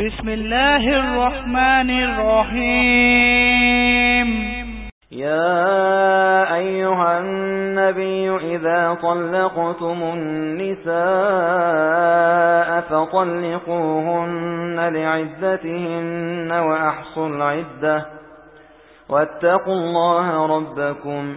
بسم الله الرحمن الرحيم يا أيها النبي إذا طلقتم النساء فطلقوهن لعزتهن وأحصوا العدة. واتقوا الله ربكم.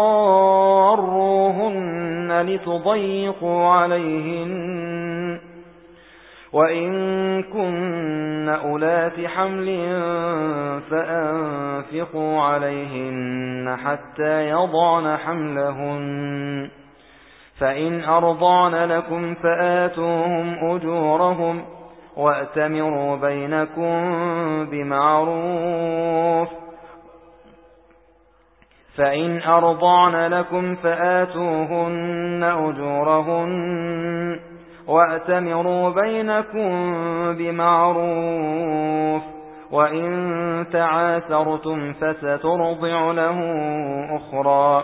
لتضيقوا عليهن. وإن كن أولات حمل فأنفقوا عليهن حتى يضعن حملهن. فإن أرضعن لكم فآتوهم أجورهم وأتمروا بينكم بمعروف. فإن أرضعن لكم فآتوهن أجورهن وأتمروا بينكم بمعروف وإن تعاثرتم فسترضع له أخرى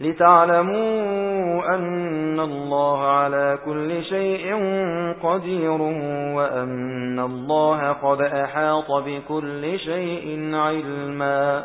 لتعلموا أن الله على كل شيء قدير وأن الله قد أحاط بكل شيء علما.